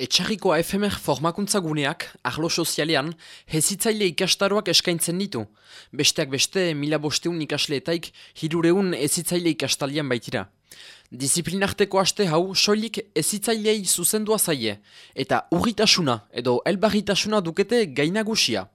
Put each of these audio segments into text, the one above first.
Etxarriko AFMR formakuntza guneak, ahlo sozialean, hezitzaile ikastaroak eskaintzen ditu. Besteak beste, mila bosteun ikasleetaik, hirureun ezitzaile ikastalian baitira. Disiplinarteko aste hau, soilik ezitzailei zuzendua zaie, eta urritasuna edo elbarritasuna dukete gainagusia.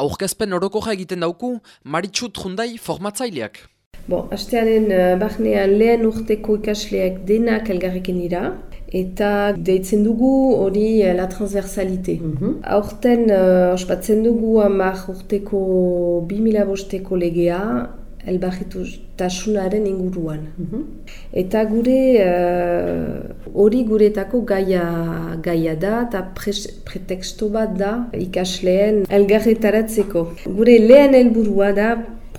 Aurkezpen orokoja egiten dauku, Maritxut Jundai formatzaileak. Bon, astearen uh, bahnean lehen urteko ikasleak denak elgarrekin dira, eta deitzen dugu hori eh, la transversalite. Mm -hmm. Aurten uh, ospatzen dugu amak urteko 2000 bosteko legea elbarritu inguruan. Mm Eta gure hori uh, guretako gaia, gaia da eta pretexto bat da ikasleen elgarretaratzeko. Gure lehen helburua da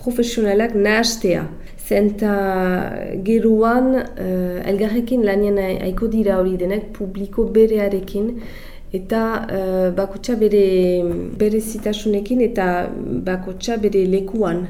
profesionalak nahastea. Zenta geruan uh, elgarrekin lanien aiko dira hori denek publiko berearekin eta uh, bakotxa bere, bere zitasunekin eta bakotxa bere lekuan.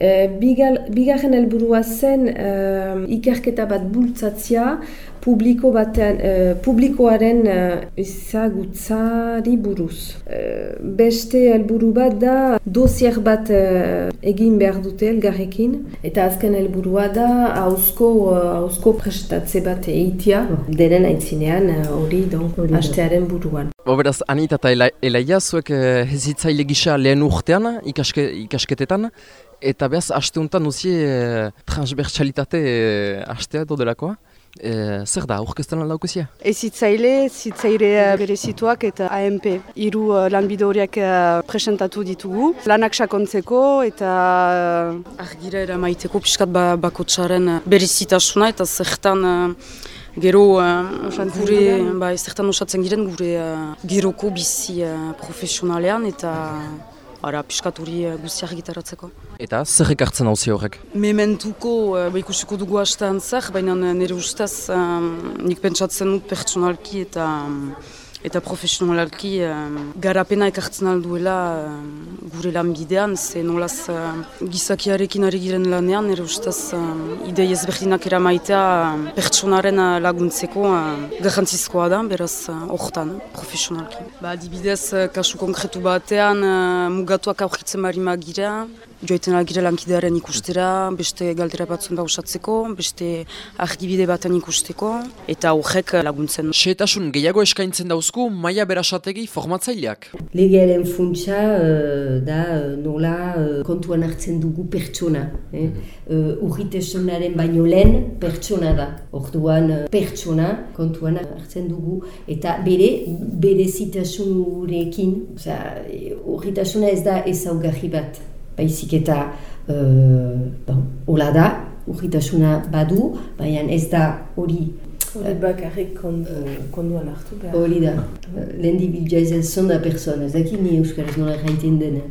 Uh, bigarren helburua zen uh, ikerketa bat bultzatzia publiko batean, uh, publikoaren uh, ezagutzari buruz. Uh, beste helburu bat da dosier bat uh, egin behar dute elgarrekin eta azken helburua da hauzko uh, prestatze bat eitia denen aitzinean hori uh, hastearen buruan. Beraz, Anita eta Elaia, zuek hezitzaile gisa lehen urtean ikaske, ikasketetan, eta behaz, haste honetan duzie eh, transversalitate eh, hastea edo delakoa. E, zer da, aurkezten lan daukuzia? Ez zitzaile, zitzaile bere situak eta AMP. Iru uh, lanbide horiak presentatu ditugu. Lanak sakontzeko eta argira eramaiteko piskat ba, bakotsaren bere zitasuna eta zertan Gero, uh, gure, ba, zertan osatzen giren gure uh, geroko bizi uh, profesionalean eta Ara, piskat hori uh, guztiak gitaratzeko. Eta zer ekartzen hau horrek? Mementuko, uh, ikusiko dugu hastean zer, baina nire ustez um, nik pentsatzen dut pertsonalki eta eta profesionalalki um, garapena ekartzen alduela um, gure lan bidean, ze nolaz gizakiarekin ari giren lanean, nire ustez um, idei ezberdinak eramaitea um, pertsonaren laguntzeko uh, garrantzizkoa da, beraz hortan, uh, profesionalki. Ba, dibidez, uh, kasu konkretu batean, uh, mugatuak aurkitzen bari magira, joiten algira lankidearen ikustera, beste galdera batzun da usatzeko, beste argibide baten ikusteko, eta horrek laguntzen. Seetasun gehiago eskaintzen dauzku, maia berasategi formatzaileak. Legearen funtsa uh, da uh, nola uh, kontuan hartzen dugu pertsona. Eh? Uh, baino lehen pertsona da. Orduan pertsona kontuan hartzen dugu, eta bere, bere zitasunurekin, urritasuna ez da ezaugarri bat baizik eta uh, bon, hola da, urritasuna badu, baina ez da hori Hori bakarrik konduan hartu behar. Hori da, lehen dibilja ez ez zonda persona, ez dakit ni euskaraz nola gaiten dena.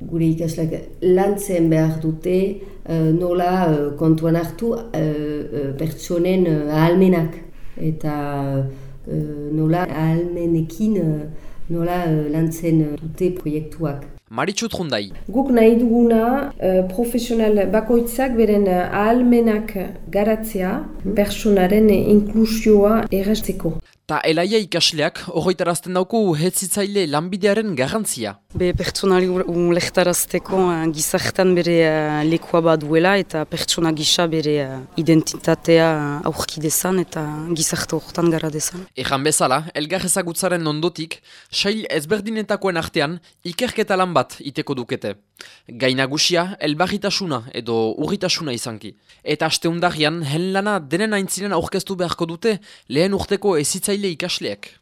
Gure ikaslak lantzen behar dute uh, nola uh, kontuan hartu uh, uh, pertsonen uh, ahalmenak. Eta uh, nola ahalmenekin uh, nola uh, lantzen dute proiektuak. Maritxut Jundai. Guk nahi duguna uh, profesional bakoitzak beren uh, ahalmenak garatzea personaren inklusioa errasteko. Ta elaia ikasleak, horretarazten dauku hetzitzaile lanbidearen garrantzia. Be pertsonali lehtarazteko uh, gizartan bere uh, lekua baduela eta pertsona gisa bere uh, identitatea uh, aurki dezan eta gizarte horretan gara dezan. Egan bezala, elgar ezagutzaren ondotik, sail ezberdinetakoen artean ikerketa lan bat iteko dukete. Gainagusia, elbarritasuna edo urritasuna izanki. Eta asteundarian, hen lana denen aintzinen aurkeztu beharko dute lehen urteko ezitzaile ikasleak.